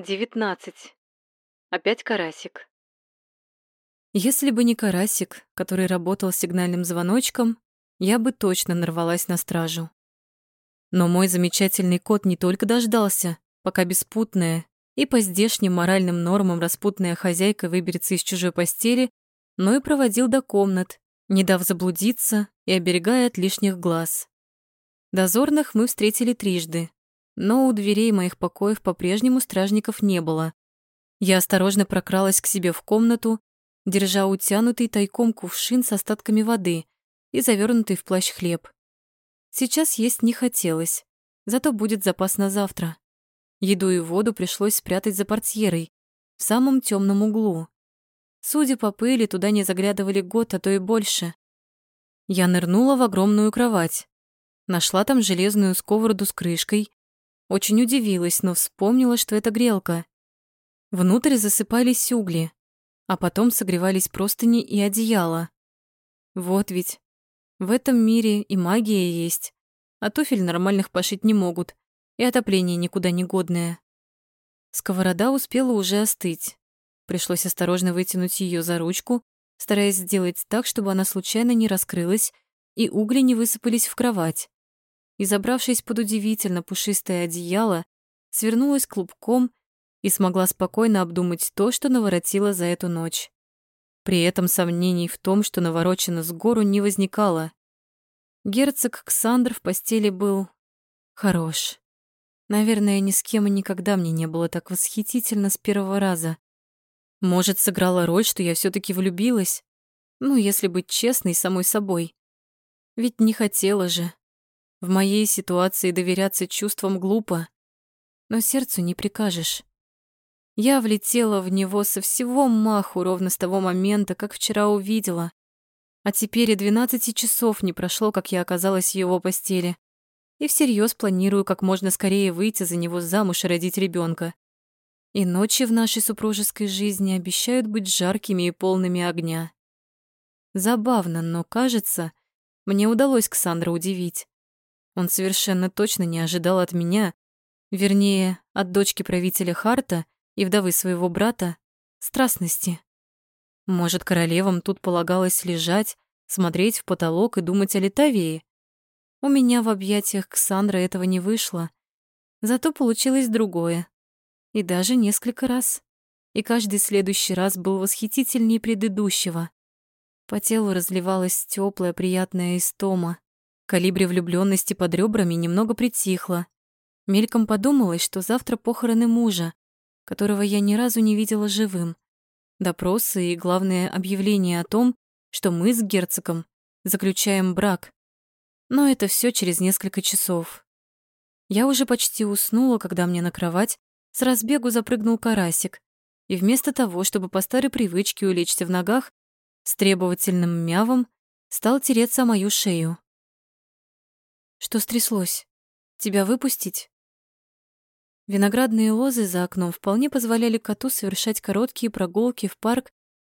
Девятнадцать. Опять карасик. Если бы не карасик, который работал сигнальным звоночком, я бы точно нарвалась на стражу. Но мой замечательный кот не только дождался, пока беспутная и по здешним моральным нормам распутная хозяйка выберется из чужой постели, но и проводил до комнат, не дав заблудиться и оберегая от лишних глаз. Дозорных мы встретили трижды, но у дверей моих покоев по-прежнему стражников не было. Я осторожно прокралась к себе в комнату, держа утянутый тайком кувшин с остатками воды и завернутый в плащ хлеб. Сейчас есть не хотелось, зато будет запас на завтра. Еду и воду пришлось спрятать за портьерой, в самом темном углу. Судя по пыли, туда не заглядывали год, а то и больше. Я нырнула в огромную кровать. Нашла там железную сковороду с крышкой очень удивилась, но вспомнила, что это грелка. Внутрь засыпались угли, а потом согревались простыни и одеяло. Вот ведь. В этом мире и магия есть, а туфель нормальных пошить не могут, и отопление никуда не годное. Сковорода успела уже остыть. Пришлось осторожно вытянуть ее за ручку, стараясь сделать так, чтобы она случайно не раскрылась и угли не высыпались в кровать и, забравшись под удивительно пушистое одеяло, свернулась клубком и смогла спокойно обдумать то, что наворотила за эту ночь. При этом сомнений в том, что наворочено с гору, не возникало. Герцог Ксандр в постели был хорош. Наверное, ни с кем и никогда мне не было так восхитительно с первого раза. Может, сыграла роль, что я все таки влюбилась? Ну, если быть честной самой собой. Ведь не хотела же. В моей ситуации доверяться чувствам глупо, но сердцу не прикажешь. Я влетела в него со всего маху ровно с того момента, как вчера увидела. А теперь и двенадцати часов не прошло, как я оказалась в его постели. И всерьез планирую как можно скорее выйти за него замуж и родить ребенка. И ночи в нашей супружеской жизни обещают быть жаркими и полными огня. Забавно, но, кажется, мне удалось Ксандра удивить. Он совершенно точно не ожидал от меня, вернее, от дочки правителя Харта и вдовы своего брата, страстности. Может, королевам тут полагалось лежать, смотреть в потолок и думать о Литавии? У меня в объятиях Ксандра этого не вышло, зато получилось другое. И даже несколько раз. И каждый следующий раз был восхитительнее предыдущего. По телу разливалась теплая, приятная истома. Калибре влюблённости под ребрами немного притихло. Мельком подумалось, что завтра похороны мужа, которого я ни разу не видела живым. Допросы и, главное, объявление о том, что мы с герцогом заключаем брак. Но это все через несколько часов. Я уже почти уснула, когда мне на кровать с разбегу запрыгнул карасик, и вместо того, чтобы по старой привычке улечься в ногах, с требовательным мявом стал тереться о мою шею. Что стряслось? Тебя выпустить? Виноградные лозы за окном вполне позволяли коту совершать короткие прогулки в парк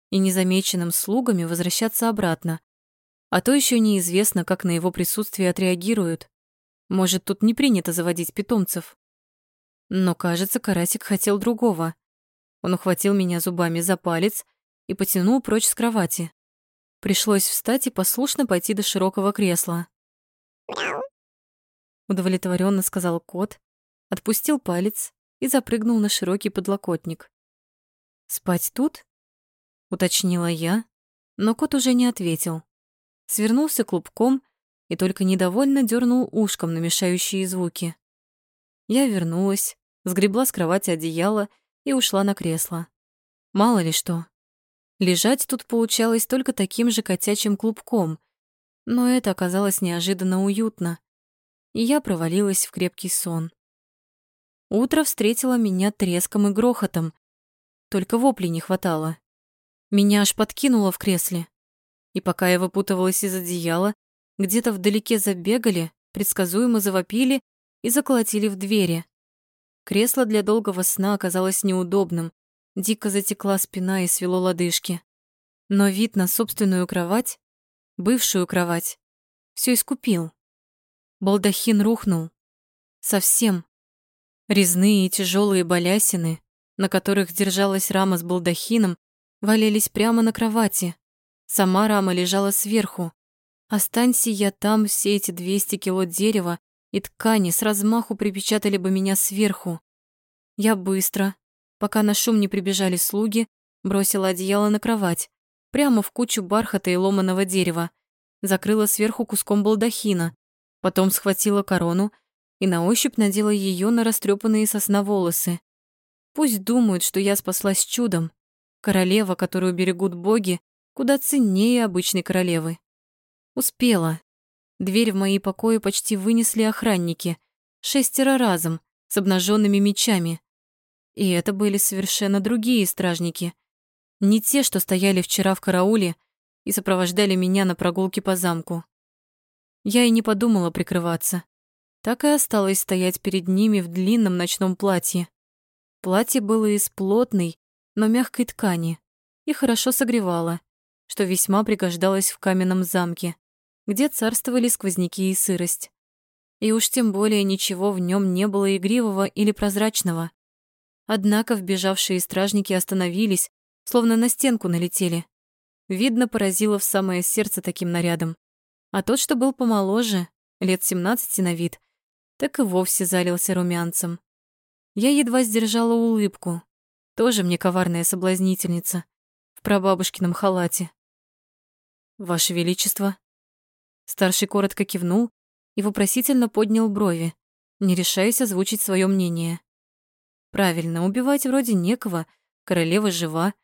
и незамеченным слугами возвращаться обратно. А то еще неизвестно, как на его присутствие отреагируют. Может, тут не принято заводить питомцев. Но, кажется, карасик хотел другого. Он ухватил меня зубами за палец и потянул прочь с кровати. Пришлось встать и послушно пойти до широкого кресла удовлетворенно сказал кот, отпустил палец и запрыгнул на широкий подлокотник. Спать тут? уточнила я, но кот уже не ответил. Свернулся клубком и только недовольно дернул ушком на мешающие звуки. Я вернулась, сгребла с кровати одеяло и ушла на кресло. Мало ли что. Лежать тут получалось только таким же котячим клубком, но это оказалось неожиданно уютно и я провалилась в крепкий сон. Утро встретило меня треском и грохотом, только воплей не хватало. Меня аж подкинуло в кресле. И пока я выпутывалась из одеяла, где-то вдалеке забегали, предсказуемо завопили и заколотили в двери. Кресло для долгого сна оказалось неудобным, дико затекла спина и свело лодыжки. Но вид на собственную кровать, бывшую кровать, все искупил. Балдахин рухнул. Совсем. Резные и тяжелые балясины, на которых держалась рама с балдахином, валялись прямо на кровати. Сама рама лежала сверху. Останься я там, все эти 200 кило дерева и ткани с размаху припечатали бы меня сверху. Я быстро, пока на шум не прибежали слуги, бросила одеяло на кровать, прямо в кучу бархата и ломаного дерева, закрыла сверху куском балдахина, потом схватила корону и на ощупь надела ее на растрепанные сосна волосы. Пусть думают, что я спаслась чудом. Королева, которую берегут боги, куда ценнее обычной королевы. Успела. Дверь в мои покои почти вынесли охранники, шестеро разом, с обнаженными мечами. И это были совершенно другие стражники. Не те, что стояли вчера в карауле и сопровождали меня на прогулке по замку. Я и не подумала прикрываться. Так и осталась стоять перед ними в длинном ночном платье. Платье было из плотной, но мягкой ткани и хорошо согревало, что весьма пригождалось в каменном замке, где царствовали сквозняки и сырость. И уж тем более ничего в нем не было игривого или прозрачного. Однако вбежавшие стражники остановились, словно на стенку налетели. Видно, поразило в самое сердце таким нарядом. А тот, что был помоложе, лет 17 на вид, так и вовсе залился румянцем. Я едва сдержала улыбку. Тоже мне коварная соблазнительница в прабабушкином халате. «Ваше Величество!» Старший коротко кивнул и вопросительно поднял брови, не решаясь озвучить свое мнение. Правильно, убивать вроде некого, королева жива,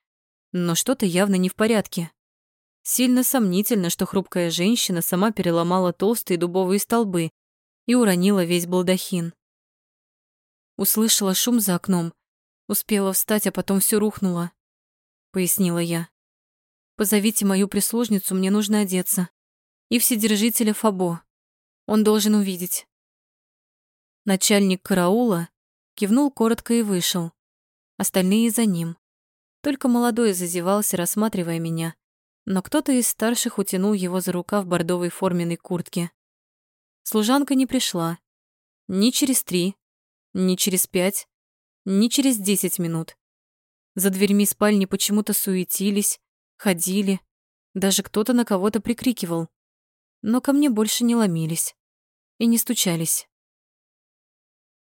но что-то явно не в порядке. Сильно сомнительно, что хрупкая женщина сама переломала толстые дубовые столбы и уронила весь балдахин. Услышала шум за окном, успела встать, а потом все рухнуло, пояснила я. Позовите мою прислужницу, мне нужно одеться. И вседержителя Фабо. Он должен увидеть. Начальник караула кивнул коротко и вышел. Остальные за ним. Только молодой зазевался, рассматривая меня, но кто-то из старших утянул его за рукав в бордовой форменной куртке. Служанка не пришла. Ни через три, ни через пять, ни через десять минут. За дверьми спальни почему-то суетились, ходили, даже кто-то на кого-то прикрикивал. Но ко мне больше не ломились и не стучались.